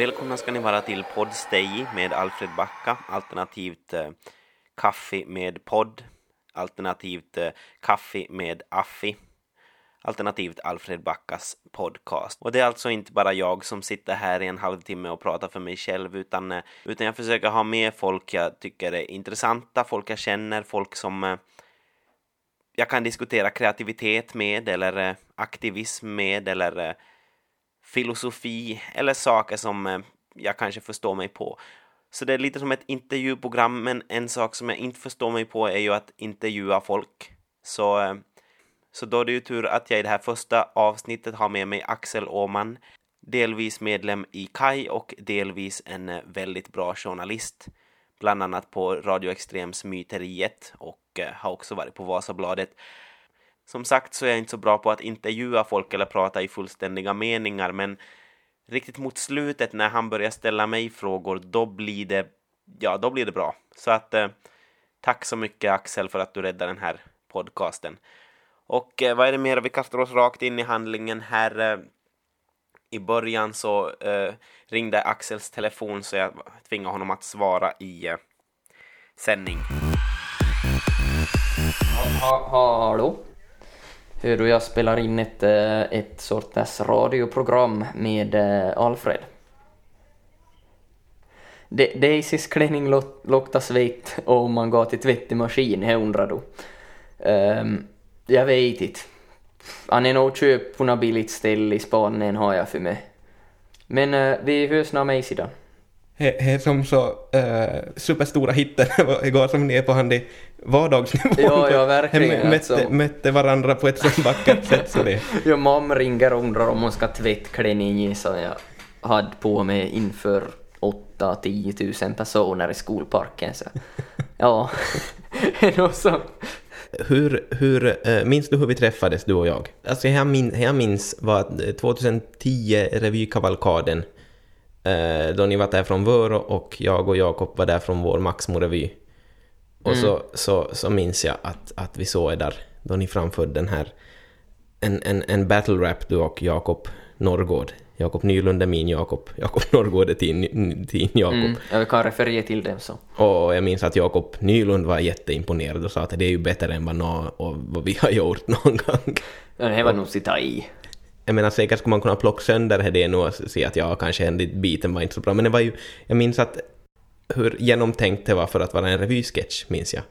Välkomna ska ni vara till Poddstay med Alfred Backa, alternativt eh, Kaffe med podd, alternativt eh, Kaffe med Affi, alternativt Alfred Backas podcast. Och det är alltså inte bara jag som sitter här i en halvtimme och pratar för mig själv, utan, eh, utan jag försöker ha med folk jag tycker är intressanta, folk jag känner, folk som eh, jag kan diskutera kreativitet med, eller eh, aktivism med, eller eh, filosofi eller saker som eh, jag kanske förstår mig på. Så det är lite som ett intervjuprogram, men en sak som jag inte förstår mig på är ju att intervjua folk. Så, eh, så då är det ju tur att jag i det här första avsnittet har med mig Axel Åman, delvis medlem i KAI och delvis en eh, väldigt bra journalist, bland annat på Radio Extrems Myteriet och har också varit på Vasabladet. Som sagt så är jag inte så bra på att intervjua folk eller prata i fullständiga meningar, men riktigt mot slutet när han börjar ställa mig frågor, då blir det, ja, då blir det bra. Så att eh, tack så mycket Axel för att du räddar den här podcasten. Och eh, vad är det mer? Vi kastar oss rakt in i handlingen här. Eh, I början så eh, ringde Axels telefon så jag tvingade honom att svara i eh, sändning. Ha, ha, hallå? Hör du, jag spelar in ett, eh, ett sorts radioprogram med eh, Alfred. Daisys klänning luktar svett och man går till tvättmaskin, jag undrar du. Um, jag vet inte. Han är nog köpt på något billigt ställe i Spanien har jag för mig. Men uh, vi hörs när mig sedan. Är som så uh, superstora hitten igår som ni är på hand i vardagsnivå. Ja, ja verkligen. Mötte, alltså. mötte varandra på ett så vackert sätt så det... ja, mamma ringer och undrar om hon ska tvättklänning som jag hade på mig inför 8-10 tusen personer i skolparken. Så. Ja, något så. Hur, hur, äh, minns du hur vi träffades, du och jag? Alltså jag minns, jag minns var 2010 revykavalkaden eh, då ni var där från Vörå och jag och Jakob var där från vår Maxmo-revy. Och mm. så, så, så minns jag att, att vi såg er där då ni framförde den här en, en, en battle rap du och Jakob Norrgård. Jakob Nylund är min Jakob, Jakob Norrgård är din, din Jakob. Mm, jag kan referera till dem så. Och jag minns att Jakob Nylund var jätteimponerad och sa att det är ju bättre än vad, nå, och vad vi har gjort någon gång. Ja, det var nog sitta i jag menar säkert skulle man kunna plocka sönder det nu och se att ja, kanske en biten var inte så bra, men det var ju, jag minns att hur genomtänkt det var för att vara en revysketch, minns jag.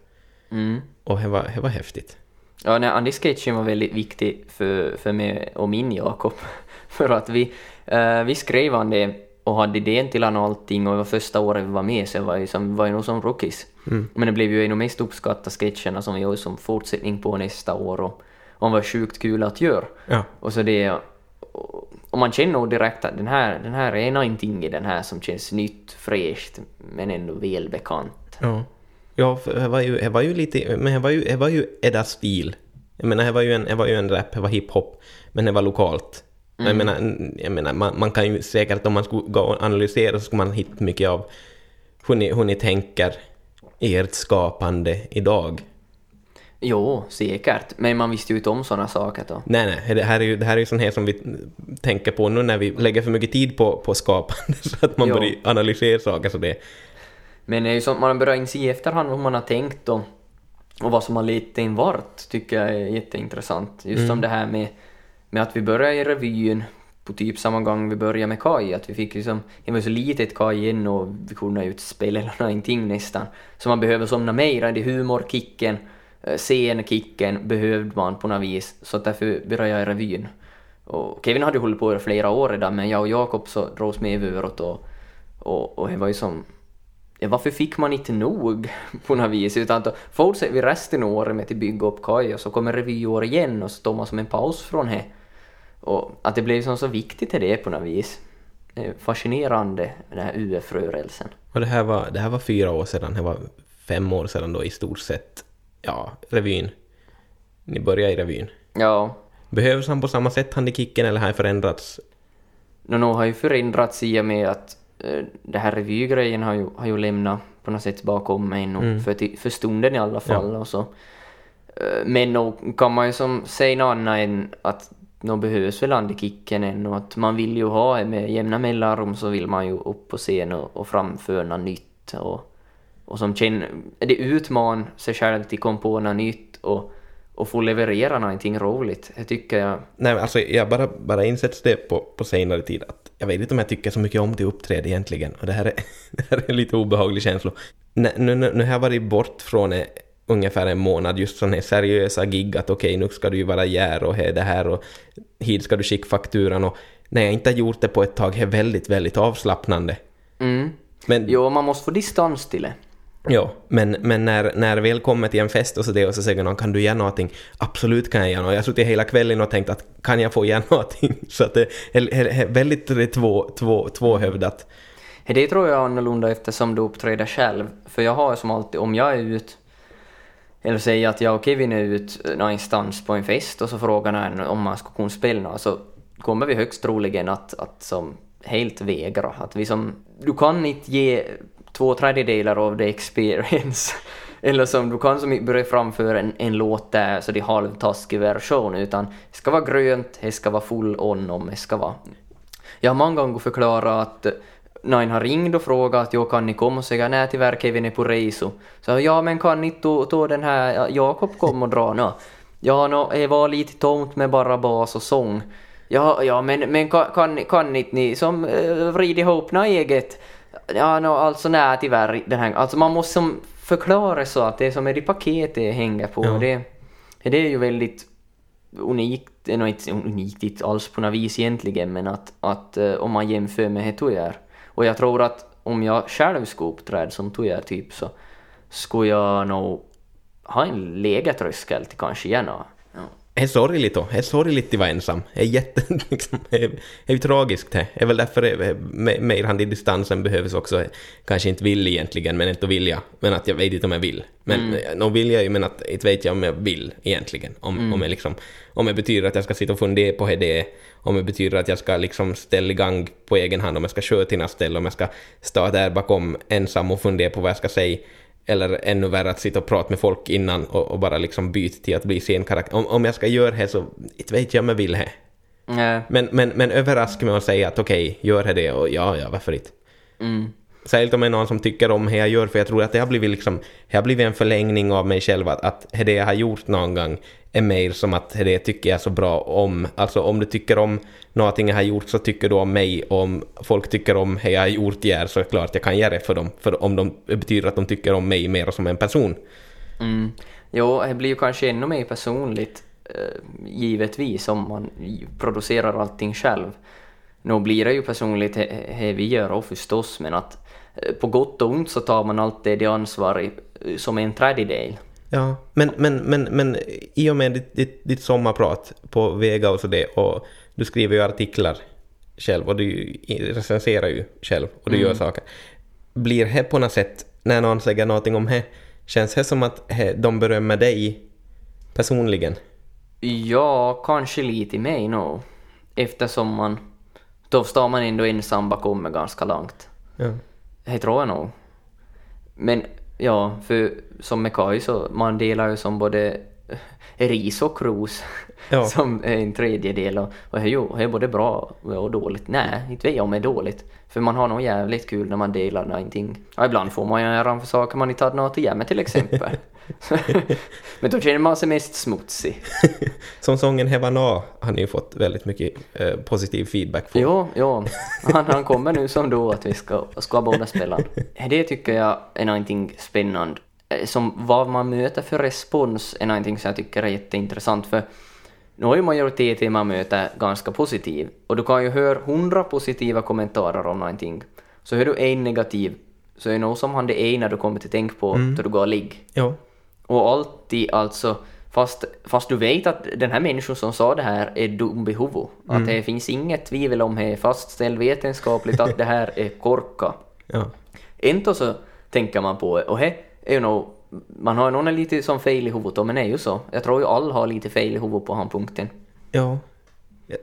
Mm. Och det var, det var häftigt. Ja, nej, Andy-sketchen var väldigt viktig för, för mig och min Jakob. för att vi, uh, vi skrev an det och hade idén till han och allting och det var första året vi var med så det var ju, som, var ju nog som rookies. Mm. Men det blev ju en av de mest uppskattade sketcherna som vi gör som fortsättning på nästa år och, och var sjukt kul att göra. Ja. Och så det och man känner nog direkt att den här, den här är någonting i den här som känns nytt, fräscht, men ändå välbekant. Ja, ja det var ju, det var ju lite, men det var ju, det var ju Edda stil. Jag menar, det var ju en, det var ju en rap, det var hiphop, men det var lokalt. Mm. Jag menar, jag menar man, man, kan ju säkert, om man skulle gå och analysera så skulle man hitta mycket av hur ni, hur ni tänker ert skapande idag. Jo, säkert. Men man visste ju inte om sådana saker då. Nej, nej. Det här är ju, det här är ju sånt här som vi tänker på nu när vi lägger för mycket tid på, på skapande så att man jo. börjar analysera saker så det... Men det är ju sånt man börjar inse i efterhand vad man har tänkt och, och vad som har lett en vart tycker jag är jätteintressant. Just mm. som det här med, med att vi började i revyn på typ samma gång vi började med Kaj, att vi fick liksom, det var så litet Kaj än och vi kunde ju inte spela eller någonting nästan. Så man behöver somna mer i humorkicken Eh, scenkicken behövde man på något vis, så därför började jag i revyn. Och Kevin hade ju hållit på i flera år redan, men jag och Jakob så drogs med överåt och, och, och det var ju som... Ja, varför fick man inte nog på något vis? Utan då fortsätter vi resten av året med att bygga upp Kaj och så kommer revyår igen och så tar man som en paus från det. Och att det blev som så viktigt är det på något vis. Det är fascinerande, den här UF-rörelsen. Och det här, var, det här var fyra år sedan, det var fem år sedan då i stort sett ja, revyn. Ni börjar i revyn. Ja. Behövs han på samma sätt, han i Kicken, eller har han förändrats? No, no, har ju förändrats i och med att uh, det här revygrejen har ju, har ju lämnat på något sätt bakom mig nu, mm. för, för stunden i alla fall. Ja. Och så. Uh, men nog kan man ju som säga något annat än att nå behövs väl Andy-kicken än och att man vill ju ha med jämna mellanrum så vill man ju upp på scen och, och framföra något nytt och, och som känner, det utman sig själv till komma på något nytt och, och få leverera någonting roligt. Det tycker jag. Nej, men alltså jag bara, bara insett det på, på senare tid att jag vet inte om jag tycker så mycket om det uppträd egentligen och det här är, det här är en lite obehaglig känsla. Nu, nu, nu har jag varit bort från eh, ungefär en månad just sådana här seriösa gig att okej, okay, nu ska du ju vara gär och det här och hit ska du skicka fakturan och när jag inte har gjort det på ett tag är väldigt, väldigt avslappnande. Mm. Men, jo, man måste få distans till det. Ja, men, men när, när väl kommer till en fest och så, det, och så säger någon kan du göra någonting? Absolut kan jag göra något. Jag har suttit hela kvällen och tänkt att kan jag få göra någonting? Så att det är väldigt två, två, tvåhövdat. Det tror jag är annorlunda eftersom du uppträder själv. För jag har som alltid, om jag är ute eller säger att jag och Kevin är ute någonstans på en fest och så frågar någon om man skulle kunna spela något, så kommer vi högst troligen att, att som helt vägra. Att vi som, du kan inte ge två tredjedelar av the experience. Eller som du kan som börja framföra en, en låt där så det är halvtaskig version utan det ska vara grönt, det ska vara full on om det ska vara. Jag har många gånger förklarat att när en har ringt och frågat att jag kan ni komma och säga nej tyvärr Kevin är på reso. Så ja men kan ni ta, ta den här Jakob kom och dra nu? Ja no, det var lite tomt med bara bas och sång. Ja, ja men, men kan, kan, kan inte ni som eh, vrida ihop något eget? Ja no, alltså nej tyvärr den här Alltså man måste som förklara så att det som är i paketet hänger på. Ja. Det, det är ju väldigt unikt, det är inte unikt alls på något vis egentligen men att, att uh, om man jämför med Hetojar och jag tror att om jag själv skulle uppträda som Tuija typ så skulle jag nog ha en lägre tröskel till kanske igen ja. Är sorgligt då. Det är sorgligt att vara ensam. Det är jätte... Liksom, är ju tragiskt det. är väl därför mer i distansen behövs också. Kanske inte vill egentligen, men inte vilja. Men att jag vet inte om jag vill. Men mm. nog vill jag ju, men att inte vet jag om jag vill egentligen. Om, mm. om, jag liksom, om det betyder att jag ska sitta och fundera på det om det betyder att jag ska liksom ställa igång på egen hand, om jag ska köra till något ställe, om jag ska stå där bakom ensam och fundera på vad jag ska säga, eller ännu värre att sitta och prata med folk innan och, och bara liksom byta till att bli scenkaraktär. Om, om jag ska göra det så inte vet jag om jag vill det. Mm. Men, men, men överraska mig och säga att okej, okay, gör det och ja, ja, varför inte? Mm. Särskilt om det är någon som tycker om det jag gör, för jag tror att det har blivit, liksom, det har blivit en förlängning av mig själv, att, att det jag har gjort någon gång är mer som att det tycker jag så bra om. Alltså om du tycker om någonting jag har gjort så tycker du om mig. Om folk tycker om det jag har gjort här så är det klart jag kan göra det för dem. För om de, det betyder att de tycker om mig mer som en person. Mm. Jo, det blir ju kanske ännu mer personligt eh, givetvis om man producerar allting själv. Nu blir det ju personligt det vi gör förstås men att eh, på gott och ont så tar man alltid det ansvar eh, som en tredjedel. Ja, men, men, men, men i och med ditt, ditt, ditt sommarprat på Vega och så det och du skriver ju artiklar själv och du recenserar ju själv och du mm. gör saker. Blir det på något sätt, när någon säger någonting om det, känns det som att de berömmer dig personligen? Ja, kanske lite i mig nog. Eftersom man, då står man ändå ensam bakom mig ganska långt. Ja. Det tror jag nog. Men Ja, för som med Kaj så man delar ju som både ris och ros ja. som en tredjedel och, och det är både bra och dåligt. Nej, inte vet jag om det är dåligt. För man har nog jävligt kul när man delar någonting. Ja, ibland får man ju äran för saker man inte hade något att göra till exempel. Men då känner man sig mest smutsig. Som sången Hevana har ni ju fått väldigt mycket eh, positiv feedback på. Jo, jo. Han, han kommer nu som då att vi ska, ska båda spela. Det tycker jag är någonting spännande. Eh, som vad man möter för respons är någonting som jag tycker är jätteintressant för nu har ju majoriteten man möter ganska positiv och du kan ju höra hundra positiva kommentarer om någonting så hör du en negativ så är det nog som han det ena du kommer till tänk på mm. då du går och ligg. Ja. Och alltid alltså, fast, fast du vet att den här människan som sa det här är dum i huvudet. Mm. Att det finns inget tvivel om det är fastställt vetenskapligt att det här är korka. Ja. Inte så tänker man på och det är ju nog man har ju någon lite som fel i huvudet men det är ju så. Jag tror ju alla har lite fel i huvudet på han punkten. Ja.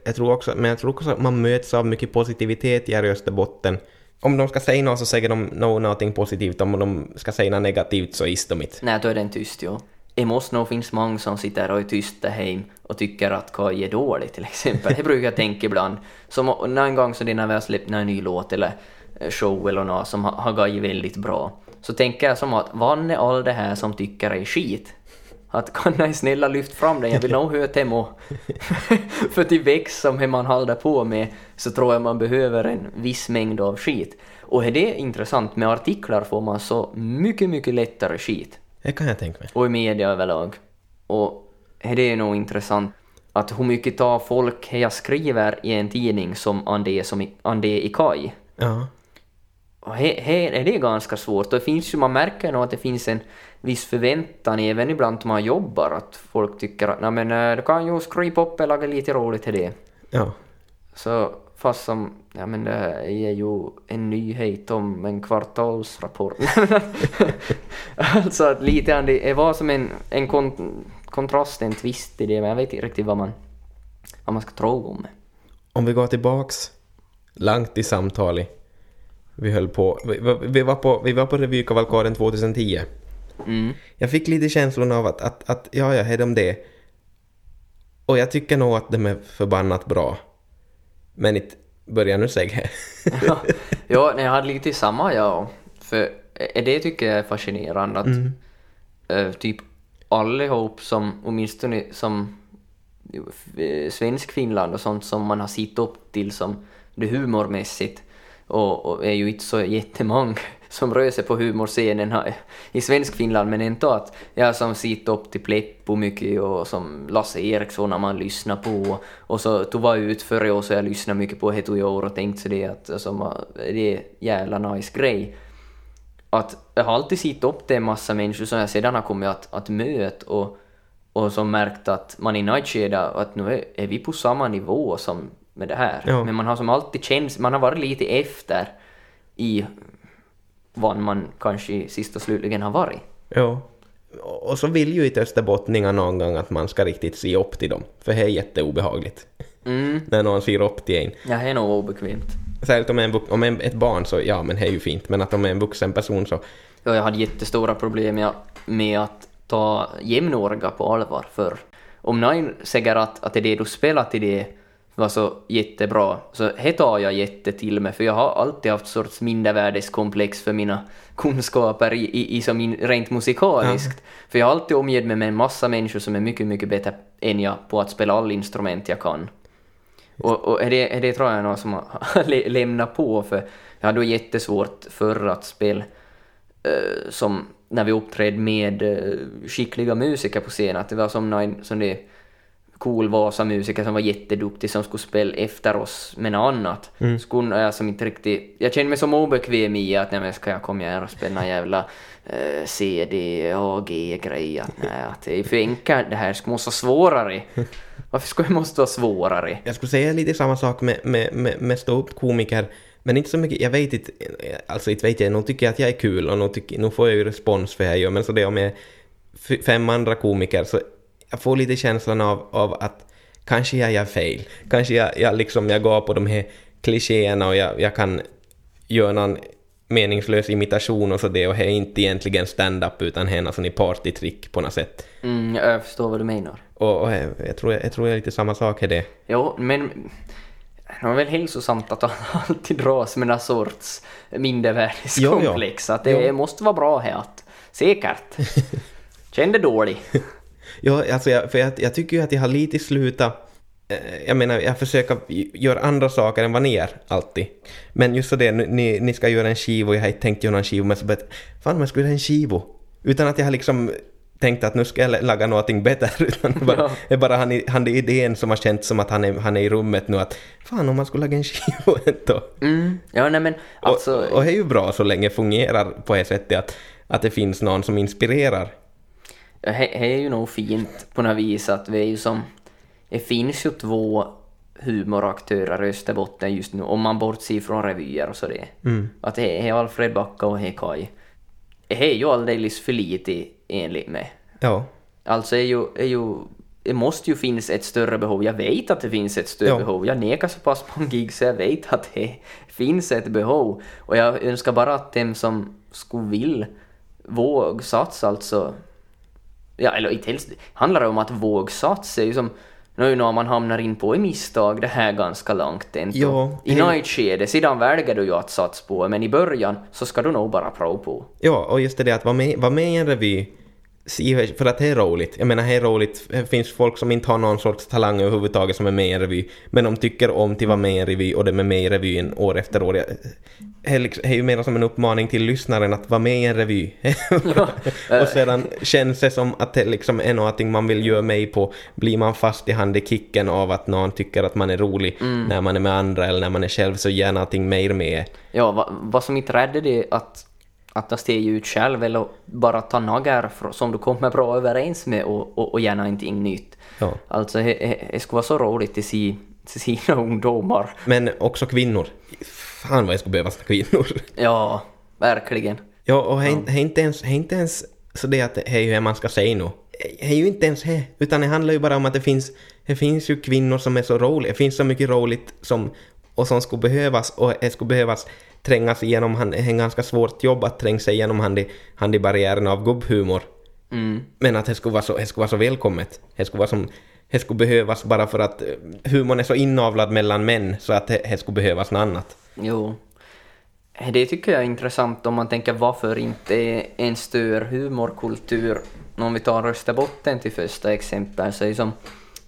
Jag tror också, men jag tror också att man möts av mycket positivitet i Österbotten om de ska säga något så säger de no, någonting positivt, om de ska säga något negativt så is de inte. Nej, då är den tyst, ja. det måste nog finnas många som sitter och är tysta hem och tycker att Kaj är dålig till exempel. Det brukar jag tänka ibland. Som någon gång så det när vi har släppt en ny låt eller eh, show eller något som har, har gått väldigt bra. Så tänker jag som att vann är all det här som tycker är skit? Att kan ni snälla lyft fram det, jag vill nog höra dem och För till växt som man håller på med så tror jag man behöver en viss mängd av skit. Och är det intressant, med artiklar får man så mycket, mycket lättare skit. Det kan jag tänka mig. Och i media överlag. Och är det nog intressant att hur mycket tar folk jag skriver i en tidning som ande som i, ande i kaj. Ja. Här, här är det ganska svårt. Och det finns ju, man märker nog att det finns en viss förväntan även ibland när man jobbar att folk tycker att men eh, du kan ju skriva upp och laga lite roligt till det. Ja. Så fast som, ja men det är ju en nyhet om en kvartalsrapport. alltså att lite det var som en, en kon, kontrast, en twist i det, men jag vet inte riktigt vad man, vad man ska tro om det. Om vi går tillbaks långt i samtalet. Vi höll på, vi, vi var på, vi var på revykavalkaden 2010. Mm. Jag fick lite känslan av att, att, att ja, ja, är de det. Och jag tycker nog att de är förbannat bra. Men inte börjar nu säga ja, ja, nej, jag hade lite samma jag För det tycker jag är fascinerande att Mm. eh, typ allihop som, åtminstone som eh, svensk Finland och sånt som man har sett upp till som det humormässigt och, och är ju inte så jättemånga som rör sig på humorscenen här i svensk Finland men ändå att jag som sitter upp till Pleppo mycket och som Lasse Eriksson när man lyssnar på. Och så tog jag ut före oss och jag lyssnade mycket på Heto år och tänkte så det att alltså, det är jävla nice grej. Att jag har alltid sett upp till en massa människor som jag sedan har kommit att, att möta och, och som märkt att man i något att nu är, är vi på samma nivå som med det här. Ja. Men man har som alltid känt, man har varit lite efter i vad man kanske sist och slutligen har varit. Ja. Och så vill ju inte österbottningar någon gång att man ska riktigt se upp till dem. För det är jätteobehagligt. Mm, När någon ser upp till en. ja, det är nog obekvämt. Särskilt om, en, om en, ett barn så ja, men det är ju fint. Men att om en vuxen person så... Ja, jag hade jättestora problem med, att ta jämnåriga på allvar för om någon säger att, att det det du spelar till det var så jättebra, så det tar jag jätte till mig för jag har alltid haft sorts mindervärdeskomplex för mina kunskaper i, i, i som in, rent musikaliskt. För jag har alltid omgett mig med en massa människor som är mycket, mycket bättre än jag på att spela alla instrument jag kan. Och, och är det, är det tror jag något som har lä- lämnat på för jag hade jättesvårt förr att spela eh, som när vi uppträdde med eh, skickliga musiker på scenen, att det var som någon som det cool Vasa-musiker som var jätteduktig som skulle spela efter oss med något annat. Skulle jag som inte riktigt... Jag kände mig som obekväm i att nej men ska jag komma här och spela en jävla eh, CD och G-grej. Att nej, att det är för enkelt det här, det måste vara svårare. Varför ska det måste vara svårare? Jag skulle säga lite samma sak med, med, med, med ståuppkomiker. Men inte så mycket, jag vet inte, alltså inte vet jag, nog tycker jag att jag är kul och nog, tycker, nog får jag ju respons för jag gör, men så det om jag är fem andra komiker så jag får lite känslan av, av att kanske jag gör fel. Kanske jag, jag liksom, jag går på de här klichéerna och jag, jag kan göra någon meningslös imitation och så det och det är inte egentligen stand-up utan det är här partytrick på något sätt. Mm, jag förstår vad du menar. Och, och jag, jag, tror, jag tror jag är lite samma sak är det. Jo, men det var väl hälsosamt att alltid dras med någon sorts mindervärdeskomplex. Att det Jo. måste vara bra här. Att, säkert. Kände dålig. Ja, alltså jag, för jag, jag tycker ju att jag har lite slutat... eh, Jag menar, jag försöker göra andra saker än vad ni gör, alltid. Men just så det, ni, ni ska göra en skiva och jag har inte tänkt göra en skiva, men så bara, fan jag skulle göra en skiva. Utan att jag har liksom tänkt att nu ska jag laga någonting bättre, utan det bara, Ja. bara han, han är idén som har känts som att han är, han är i rummet nu, att fan om man skulle laga en skiva ändå. Mm. Ja, nej men alltså... och, och det är ju bra så länge fungerar på det sättet att, att det finns någon som inspirerar. Det är ju nog fint på något vis att vi är ju som... Det finns ju två humoraktörer i Österbotten just nu, om man bortser från revyer och så det. Att det är Alfred Backa och det är Kaj. Det är ju alldeles för lite enligt mig. Ja. Alltså är ju, är ju, det måste ju finnas ett större behov. Jag vet att det finns ett större Ja. behov. Jag nekar så pass många gig så jag vet att det finns ett behov. Och jag önskar bara att dem som skulle vill våga satsa alltså ja eller inte helst, handlar det om att vågsatsa, ju som nu när man hamnar in på i misstag, det här är ganska långt ändå. Ja, I något skede, sedan väljer du ju att satsa på, men i början så ska du nog bara prova på. Ja, och just det att vara med, vara med i en revy, för att det är roligt. Jag menar, det är roligt. Det finns folk som inte har någon sorts talang överhuvudtaget som är med i en revy, men de tycker om att vara med i en revy och de är med i revyn år efter år. Jag- Det är, liksom, det är ju mer som en uppmaning till lyssnaren att vara med i en revy. och sedan känns det som att det liksom är någonting man vill göra mig på. Blir man fast i handekicken av att någon tycker att man är rolig när man är med andra eller när man är själv så gör någonting mer med. Ja, vad, vad som inte räddar det att, att ta steg ut själv eller bara ta fr- som du kommer bra överens med och, och, och gärna någonting nytt. Ja. Alltså, det- skulle vara så roligt att se, se sina ungdomar. Men också kvinnor. Fan vad jag skulle behöva kvinnor. Ja, verkligen. Ja, och det är inte- det är inte ens, inte ens så det att det är ju det man ska säga nu. Det är ju inte ens det, utan det handlar ju bara om att det finns, det finns ju kvinnor som är så roliga. Det finns så mycket roligt som, och som skulle behövas, och det skulle behövas trängas igenom, han- det är en ganska svårt jobb att tränga sig igenom handi, handi barriären av gubbhumor. Mm. Men att det skulle vara så, det skulle vara så välkommet. Det skulle vara som, det skulle behövas bara för att eh, humorn är så inavlad mellan män så att det, skulle behövas något annat. Jo. Det tycker jag är intressant om man tänker varför inte en större humorkultur, om vi tar Österbotten till första exempel, så är det som,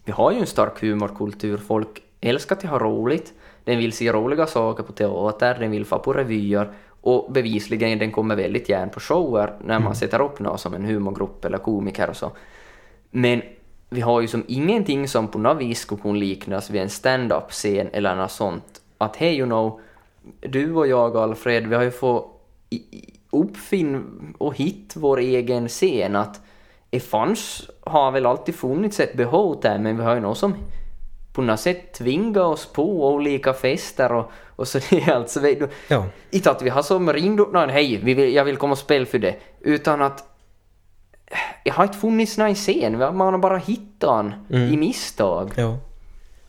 vi har ju en stark humorkultur, folk älskar att ha roligt, den vill se roliga saker på teater, den vill få på revyer och bevisligen den kommer väldigt gärna på shower när man sätter upp något som en humorgrupp eller komiker och så. Men vi har ju som ingenting som på något vis skulle kunna liknas vid en stand-up-scen eller något sånt. Att hej, you know, du och jag Alfred, vi har ju fått i- i- uppfinn och hit vår egen scen. Att det fanns, har väl alltid funnits ett behov där, men vi har ju något som på något sätt tvingat oss på olika fester och, och så det alltså, Ja. inte att vi har som ringt upp någon, hej, vi vill, jag vill komma och spela för det, utan att det har inte funnits någon scen, man har bara hittat den i misstag. Ja.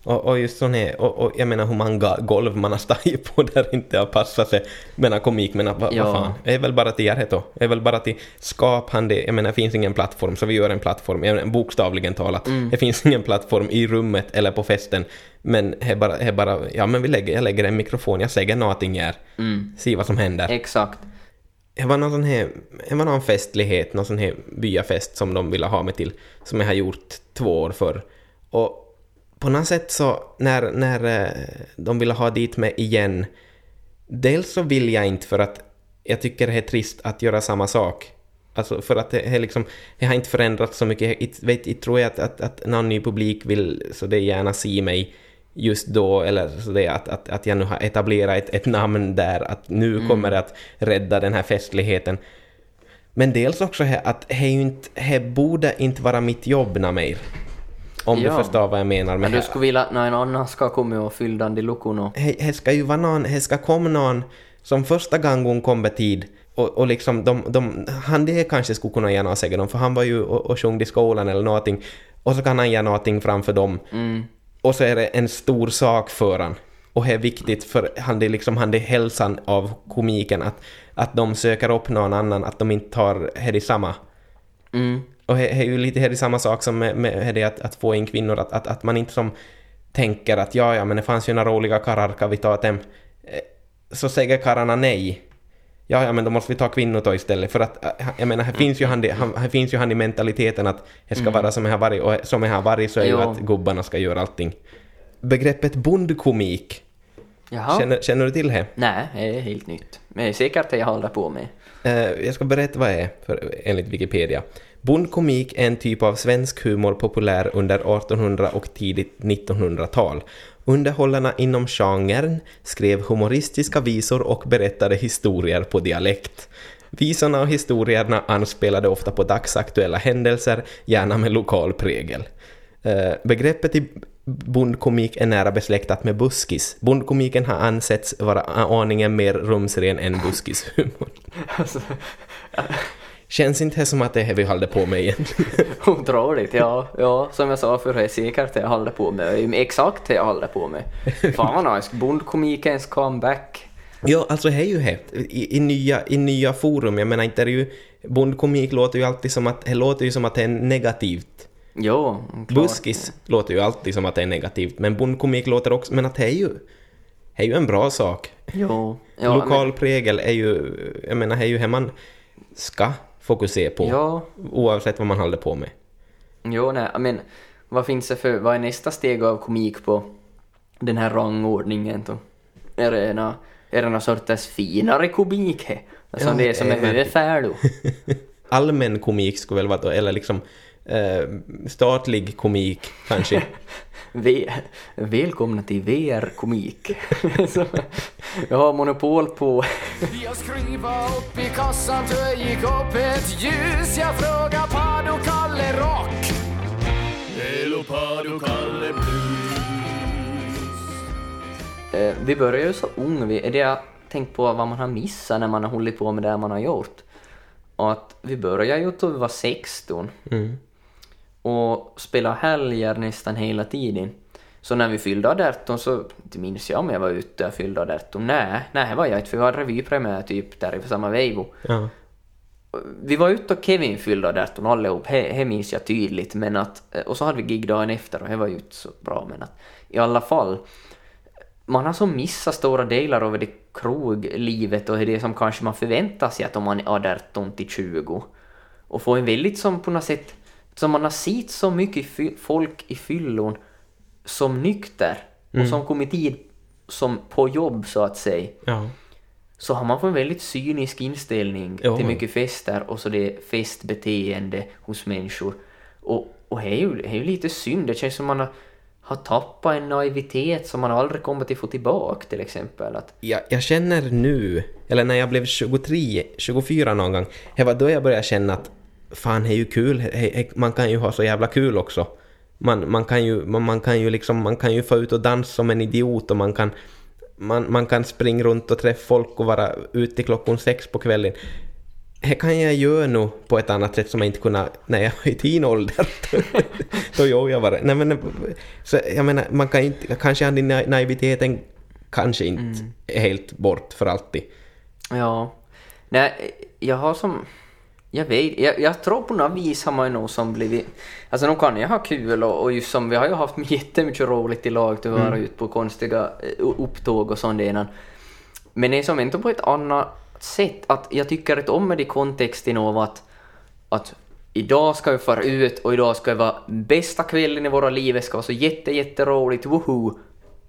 Och, och just sån här, och, och jag menar hur många golv man har stått på där inte har passat sig. Menar komik, men vad Ja. vad fan. Det är väl bara till det då. Det är väl bara till skapande, jag menar det finns ingen plattform så vi gör en plattform, jag menar, bokstavligen talat. Det finns ingen plattform i rummet eller på festen. Men det bara, det bara ja men vi lägger, jag lägger en mikrofon, jag säger någonting här. Se vad som händer. Exakt. Det var någon sån här, det var någon festlighet, någon sån här byafest som de ville ha mig till, som jag har gjort två år för. Och på något sätt så, när, när eh, de ville ha dit mig igen, dels så vill jag inte för att jag tycker det är trist att göra samma sak. Alltså för att det, är liksom, det har inte förändrats så mycket. Jag vet, jag tror att, att, att någon ny publik vill så det gärna se mig just då, eller så det att, att, att jag nu har etablerat ett, ett namn där, att nu kommer det att rädda den här festligheten. Men dels också här att det inte, borde inte vara mitt jobb mer. Om Ja. du förstår vad jag menar med Men du skulle vilja att någon annan ska komma och fylla den de luckorna? Det ska ju vara någon, det ska komma någon som första gången kommer tid och, och liksom de, de, han det kanske skulle kunna göra något säger de, för han var ju och, och sjöng i skolan eller någonting och så kan han göra någonting framför dem Mm. och så är det en stor sak för han och det är viktigt för han det är liksom han det hälsan av komiken att, att de söker upp någon annan, att de inte tar det i samma Mm. Och det är ju lite här samma sak som med, med det att, att få in kvinnor, att, att, att man inte som tänker att ja, ja, men det fanns ju några roliga karlar, kan vi ta dem? Eh, Så säger karlarna nej. Ja, ja, men då måste vi ta kvinnor då istället. För att, eh, jag menar, här finns ju han, han, här finns ju han i mentaliteten att det ska vara som det har varit, och som det har varit så är ju Jo. att gubbarna ska göra allting. Begreppet bondkomik, Jaha? känner, känner du till det? Nej, det är helt nytt. Men det är säkert det jag håller på med. Eh, jag ska berätta vad det är, för, enligt Wikipedia. Bondkomik är en typ av svensk humor populär under 1800 och tidigt 1900-tal. Underhållarna inom genren skrev humoristiska visor och berättade historier på dialekt. Visorna och historierna anspelade ofta på dagsaktuella händelser, gärna med lokal prägel. Eh, begreppet i bondkomik är nära besläktat med buskis. Bondkomiken har ansetts vara aningen mer rumsren än buskishumor. Alltså, Känns inte det som att det är det vi håller på med igen? Otroligt, ja. ja. Som jag sa förr, det är säkert det jag håller på med. Exakt det jag håller på med. Fan vad nice. Bondkomikens comeback. ja, alltså det är ju det. I, i, nya, I nya forum, jag menar inte är det ju bondkomik låter ju alltid som att, det låter ju som att det är negativt. Jo, klart. Buskis låter ju alltid som att det är negativt, men bondkomik låter också, men att det är ju, det är ju en bra sak. Jo. Ja, Lokal prägel är ju, jag menar, det är ju det man ska fokusera på, ja, oavsett vad man håller på med. jo, nej, men vad finns det för, vad är nästa steg av komik på den här rangordningen då? Är det nå, är det någon sorts finare komik? Alltså Ja, det som är eh, men- ungefär då? Allmän komik skulle väl vara då, eller liksom eh, statlig komik kanske. V- Välkomna till VR-komik. Jag har monopol på... Jag skruva upp i kassan jag gick upp ett ljus Jag frågar Pado Kalle Rock Hello Pado Kalle Blues Eh, vi börjar ju så ung, vi, är det jag tänkt på vad man har missat när man har hållit på med det man har gjort. Och att vi började ju då vi var 16 Mm. Och spelade helger nästan hela tiden. Så när vi fyllde 18 så, inte minns jag om jag var ute och fyllde 18. Nej, nej var jag inte för vi hade revypremiär typ där i samma vevo. Ja. Vi var ute och Kevin fyllde 18 allihop, det minns jag tydligt. Men att, och så hade vi gig dagen efter och det var ju inte så bra men att i alla fall. Man har så missat stora delar av det kroglivet och det som kanske man förväntar sig att om man är 18 till 20. Och få en väldigt som på något sätt, som man har sett så mycket folk i fyllon som nykter och som kommit dit som på jobb så att säga ja. så har man fått en väldigt cynisk inställning Ja. till mycket fester och så det festbeteende hos människor. Och, och det är ju, det är ju lite synd, det känns som man har, har tappat en naivitet som man aldrig kommer att få tillbaka till exempel. Att, Jag, jag känner nu, eller när jag blev 23, 24 någon gång, det var då jag började känna att fan, det är ju kul, man kan ju ha så jävla kul också. Man, man, kan ju, man, man kan ju liksom, man kan ju få ut och dansa som en idiot och man kan, man, man kan springa runt och träffa folk och vara ute klockan sex på kvällen. Det kan jag göra nu på ett annat sätt som jag inte kunde när jag var i din ålder. Då gjorde jag bara... Nej men, så jag menar, man kan inte, kanske hade na- naiviteten kanske inte är helt bort för alltid. ja, nej, jag har som... Jag vet, jag, jag tror på något vis har man ju nog som blivit... Alltså nog kan jag ha kul och, och just som vi har ju haft jättemycket roligt i lag till att vara ute på konstiga eh, upptåg och sånt innan. Men det är som ändå på ett annat sätt att jag tycker att om det i kontexten av att, att idag ska vi fara ut och idag ska det vara bästa kvällen i våra liv, det ska vara så jätte, jätteroligt, woho!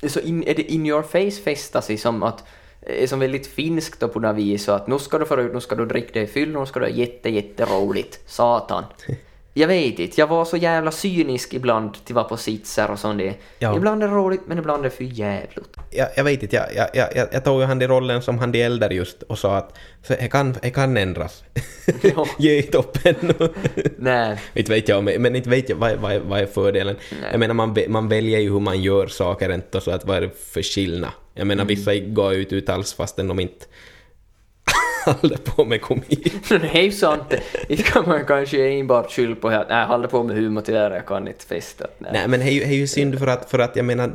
Så in, är det in your face festa sig som att är som väldigt finskt då på något vis så att nu ska du fara ut, nu ska du dricka dig full, nu ska du ha jätte, jätteroligt. Satan. Jag vet inte, jag var så jävla cynisk ibland till att vara på sitsar och sånt det. Ja. Ibland är det roligt men ibland är det för jävligt. Jag, jag vet inte, jag, jag, jag, jag, jag tog ju han i rollen som han de äldre just och sa att det kan, det kan ändras. Ja. Ge inte upp ännu. Nej. inte vet jag, men inte vet jag vad, vad, vad är fördelen. Nej. Jag menar man, man väljer ju hur man gör saker inte så att vad är det för skillnad. Jag menar vissa går ut ut alls fastän de inte håller på med komik. det är sant. Det kan man kanske enbart skylla på att nej, håller på med humor tyvärr, jag kan inte festa. Nej. Nej men det är ju, det är ju synd för att, för att jag menar,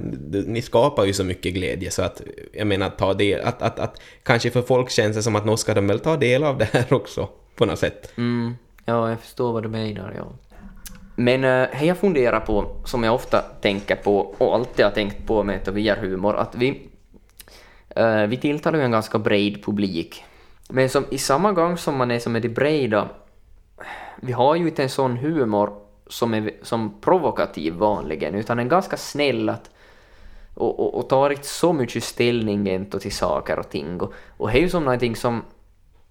ni skapar ju så mycket glädje så att, jag menar, ta del, att, att, att kanske för folk känns det som att nu ska de väl ta del av det här också, på något sätt. Mm, ja, jag förstår vad du menar, ja. Men det jag funderar på, som jag ofta tänker på och alltid har tänkt på med VR-humor, att vi, Eh, vi tilltalar ju en ganska bred publik. Men som, i samma gång som man är som är de breda, vi har ju inte en sån humor som är som provokativ vanligen, utan en ganska snäll att och, och, och tar inte så mycket ställning till saker och ting. Och, och det är ju som någonting som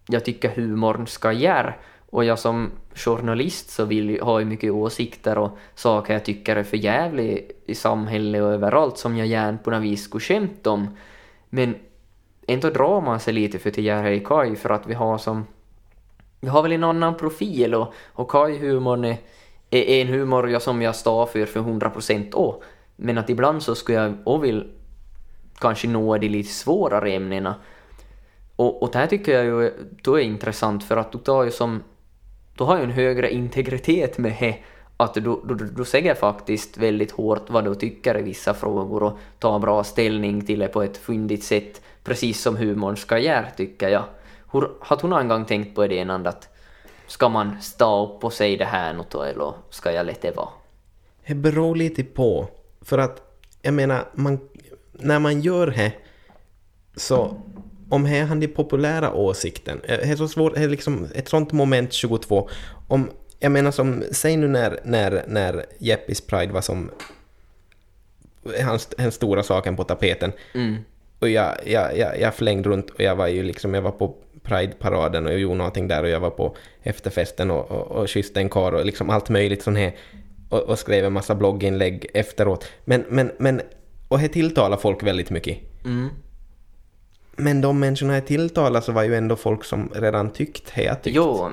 jag tycker humorn ska göra. Och jag som journalist så vill ju, har ju mycket åsikter och saker jag tycker är för jävligt i samhället och överallt som jag gärna på något vis skulle skämta om. Men ändå drar man sig lite för till göra i Kaj för att vi har som... Vi har väl en annan profil och, och Kaj-humorn är, är en humor jag, som jag står för för 100% å. Men att ibland så skulle jag och vill kanske nå de lite svårare ämnena. Och, och det här tycker jag ju då är intressant för att du tar ju som... Du har ju en högre integritet med det. Att du, du, du, säger faktiskt väldigt hårt vad du tycker i vissa frågor och tar bra ställning till det på ett fyndigt sätt. Precis som humorn ska göra tycker jag. Hur, har du någon gång tänkt på det att ska man stå upp och säga det här något då, eller ska jag låta det vara? Det beror lite på. För att, jag menar, man, när man gör det så om det han den populära åsikten, det är så svårt, det är liksom ett sånt moment 22. Om, jag menar som, säg nu när, när, när Jeppis Pride var som hans, den stora saken på tapeten. Mm. Och jag, jag, jag, jag flängde runt och jag var ju liksom, jag var på Pride-paraden och jag gjorde någonting där och jag var på efterfesten och, och, och kysste en karl och liksom allt möjligt sånt här. Och, och skrev en massa blogginlägg efteråt. Men, men, men, och det tilltalar folk väldigt mycket. Mm. Men de människorna jag tilltalar så var ju ändå folk som redan tyckt det jag tyckt. Jo.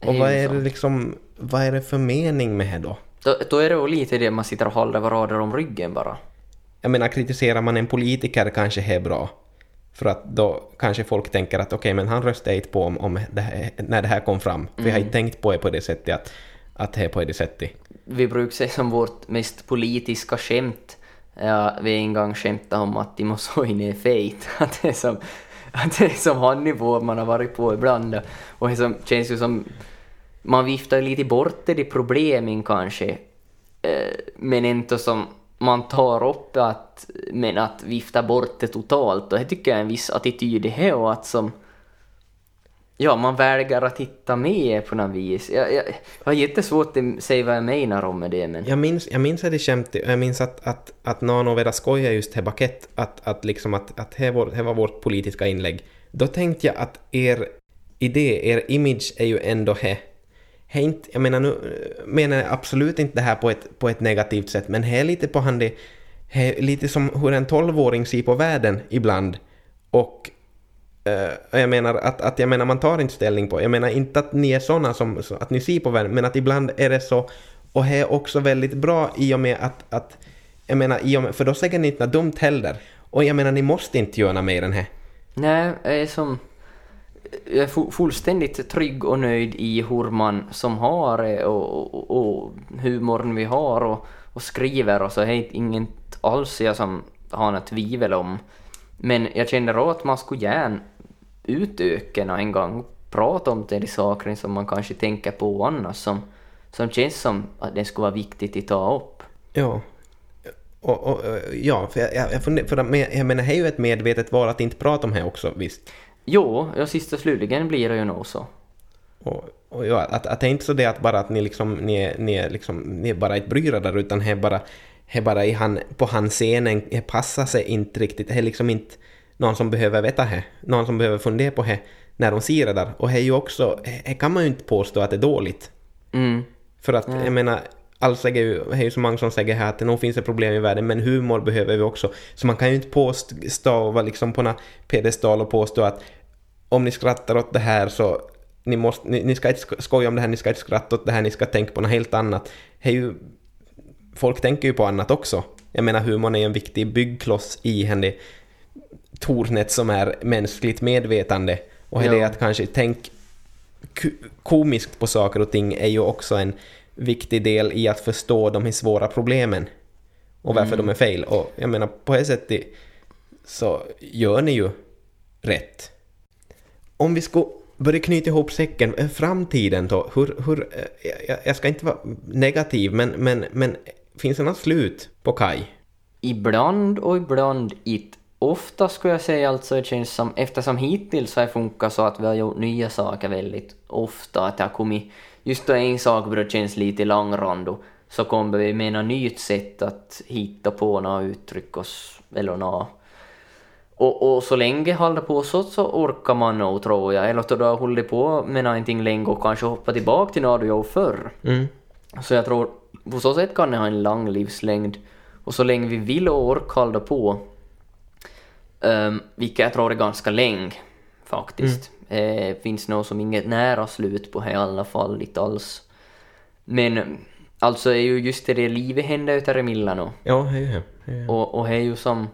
Och vad är det liksom, vad är det för mening med det då? Då, då är det ju lite det man sitter och håller varandra om ryggen bara. Jag menar, kritiserar man en politiker kanske är bra. För att då kanske folk tänker att okej, men han röstade inte på om, om det här, när det här kom fram. För jag har inte tänkt på det på det sättet att, att det är på det sättet. Vi brukar säga som vårt mest politiska skämt. Ja, vi en gång skämtade om att Timo Soini är fejt. Att det är som, att det är som han nivå man har varit på ibland. Och det som, känns ju som... Man viftar lite bort det, de problemen kanske. Eh, men inte som man tar upp att... Men att vifta bort det totalt. Och det tycker jag är en viss attityd i det och att som... Ja, man väljer att titta med på något vis. Jag, jag, jag har jättesvårt att säga vad jag menar om med det, men... Jag minns, jag minns att det skämtet, och jag minns att, att, att någon av era skojar just det bakett, att, att liksom att, att det, var, här var vårt politiska inlägg. Då tänkte jag att er idé, er image är ju ändå här. här inte, jag menar nu menar jag absolut inte det här på ett, på ett negativt sätt, men här är lite på handen, är lite som hur en tolvåring ser på världen ibland. Och Uh, jag menar att, att jag menar man tar inte ställning på, jag menar inte att ni är såna som, så att ni ser på världen, men att ibland är det så, och det är också väldigt bra i och med att, att jag menar, i och med, för då säger ni inte något dumt heller. Och jag menar, ni måste inte göra mer än det. Nej, jag är som... Jag är fullständigt trygg och nöjd i hur man som har det och, och, och humorn vi har och, och skriver och så. Det är inget alls jag som har något tvivel om. Men jag känner att man skulle gärna utöka nå en gång och prata om det de saker som man kanske tänker på annars som, som känns som att det skulle vara viktigt att ta upp. Ja. Och, och, och, ja, för jag, jag, funder, för jag menar, det är ju ett medvetet val att inte prata om det också, visst. Jo, ja, sist och slutligen blir det ju nog så. Och, och ja, att, att det är inte så det att bara att ni liksom, ni är, ni liksom, ni bara ett bryr där, utan det är bara, det bara i han, på hans scenen, det passar sig inte riktigt, det är liksom inte någon som behöver veta det, någon som behöver fundera på det när de ser det där. Och det är ju också, det kan man ju inte påstå att det är dåligt. Mm. För att, jag menar, ju, det är ju så många som säger här att det nog finns det problem i världen, men humor behöver vi också. Så man kan ju inte påstå och vara liksom på en pedestal och påstå att om ni skrattar åt det här så ni, måste, ni, ni ska inte sk- skoja om det här, ni ska inte skratta åt det här, ni ska tänka på något helt annat. Det är ju, folk tänker ju på annat också. Jag menar humorn är ju en viktig byggkloss i henne tornet som är mänskligt medvetande. Och Ja. det att kanske tänk komiskt på saker och ting är ju också en viktig del i att förstå de här svåra problemen. Och varför de är fel. Och jag menar, på det sättet så gör ni ju rätt. Om vi ska börja knyta ihop säcken, eh, framtiden då, hur, hur, eh, jag, jag ska inte vara negativ, men, men, men finns det något slut på Kaj? Ibland och ibland inte. Ofta skulle jag säga alltså det känns som, eftersom hittills har det funkat så att vi har gjort nya saker väldigt ofta, att det har kommit, just då en sak börjar kännas lite långrandig, så kommer vi med något nytt sätt att hitta på något uttryck oss, eller något. Och, och så länge håller på så, så orkar man nog tror jag, eller då du har hållit på med någonting länge och kanske hoppa tillbaka till något du gjorde förr. Mm. Så jag tror på så sätt kan det ha en lång livslängd. Och så länge vi vill och orkar hålla på, um, vilket jag tror är ganska länge faktiskt. Eh, finns nog som inget nära slut på det i alla fall, inte alls. Men alltså är ju just det, det livet händer utav Remilla nu. Ja, hej, hej. hej. Och, och är ju som,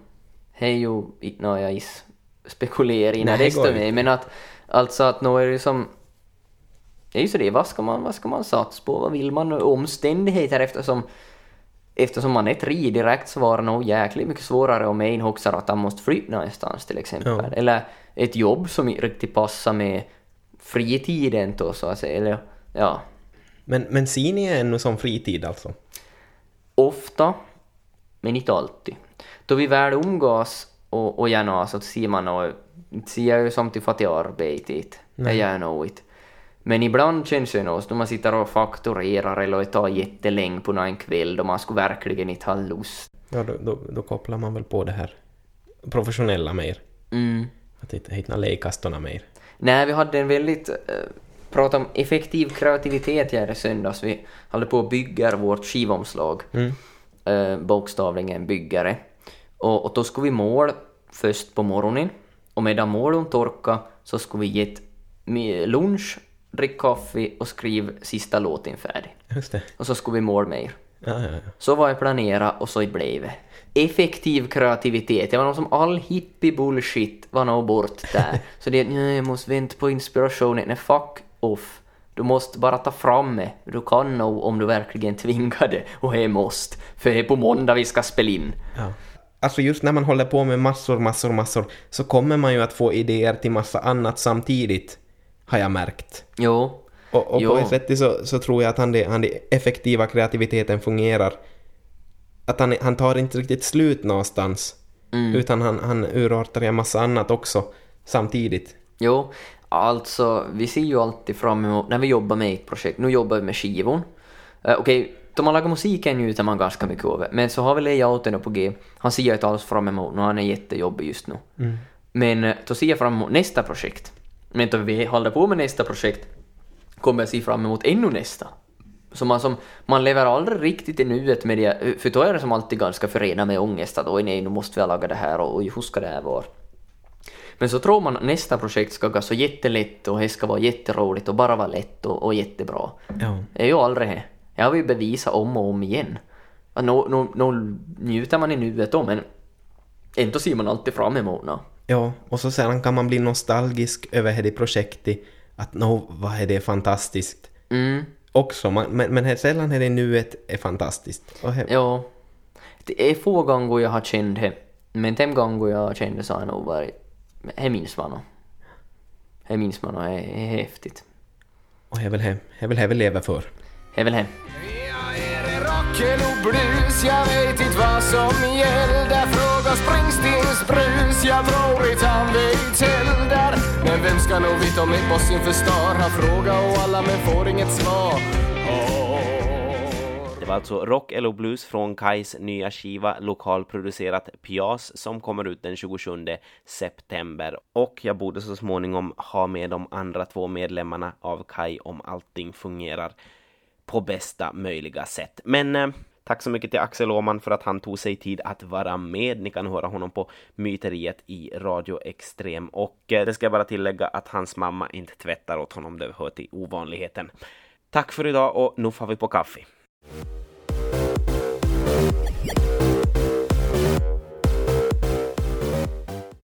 är ju, nå jag is spekulerar i Nej, när det desto mer, inte. men att alltså att nu är det ju som, det är ju så det, vad ska man, vad ska man satsa på, vad vill man, omständigheter eftersom Eftersom man är tre direkt så var det nog jäkligt mycket svårare om en hoxar att han måste flytta någonstans till exempel. Ja. Eller ett jobb som inte riktigt passar med fritiden då så att säga. Eller, ja, Men, men ser ni ännu som fritid alltså? ofta, men inte alltid. Då vi väl umgås och, och gärna så ser man och ser jag ju samtidigt för att jag arbetar Det gör jag nog inte. Men ibland känns det nog då man sitter och fakturerar eller tar jättelänge på någon kväll då man skulle verkligen inte ha lust. Ja, då, då, då kopplar man väl på det här professionella mer. Mm. Att inte hitta lekastorna mer. Nej, vi hade en väldigt... Eh, prata om effektiv kreativitet här i söndags. Vi håller på att bygga vårt skivomslag. Mm. Eh, bokstavligen byggare. Och, och då skulle vi måla först på morgonen. Och medan målen torka så skulle vi ge lunch, dricka kaffe och skriva sista låten färdig. Just det. Och så skulle vi måla mer. Ja, ja, ja. Så var jag planerat och så blev det. Effektiv kreativitet. Det var någon som all hippie bullshit var nog bort där. så det nej, jag måste vänta på inspirationen. Nej, fuck off. Du måste bara ta fram det. Du kan nog om du verkligen tvingar det. Och det måste. För det är på måndag vi ska spela in. Ja. Alltså just när man håller på med massor, massor, massor så kommer man ju att få idéer till massa annat samtidigt, har jag märkt. Jo. Och, och på Jo. ett sätt så, så tror jag att han det effektiva kreativiteten fungerar. Att han, han tar inte riktigt slut någonstans, utan han, han urartar i en massa annat också samtidigt. Jo. Alltså, vi ser ju alltid fram emot när vi jobbar med ett projekt. Nu jobbar vi med skivon. Uh, Okej, då man lagar musiken njuter man ganska mycket av. Men så har vi layouten på G. Han ser jag inte alls fram emot nu, han är jättejobbig just nu. Men eh, då ser jag fram emot nästa projekt. Men då vi håller på med nästa projekt kommer jag se fram emot ännu nästa. Så man, som, man lever aldrig riktigt i nuet med det, för då är det som alltid ganska förenat med ångest att oj nej, nu måste vi laga det här och oj, hur ska det här vara? Men så tror man att nästa projekt ska gå så jättelätt och det ska vara jätteroligt och bara vara lätt och, och jättebra. Ja. Det är ju aldrig det. Jag har ju bevisat om och om igen. Nå, nå, nå njuter man i nuet då, men ändå ser man alltid fram emot nå. Ja, och så sedan kan man bli nostalgisk över det projektet, att nå, vad är det fantastiskt. Mm, Också, man, men, men här sällan är det nuet är fantastiskt. Och här, ja. Det är få gånger jag har känt det, men de gånger jag har känt det så har jag nog varit... Det minns man nog. Det minns man nog, det är häftigt. Och det är väl det det är väl det vi lever för. Det är väl det. Ja, är det rock eller blues? Jag vet inte vad som gäller Fråga Springsteens brus Jag tror inte han vet heller Men vem ska nog veta om ett inför förstör? Han frågar och alla men får inget svar Det var alltså Rock eller Blues från Kais nya skiva lokalproducerat Pias som kommer ut den 27 september. Och jag borde så småningom ha med de andra två medlemmarna av Kai om allting fungerar på bästa möjliga sätt. Men eh, Tack så mycket till Axel Åman för att han tog sig tid att vara med. Ni kan höra honom på Myteriet i Radio Extrem. Och eh, det ska jag bara tillägga att hans mamma inte tvättar åt honom, det hör till ovanligheten. Tack för idag och nu får vi på kaffe.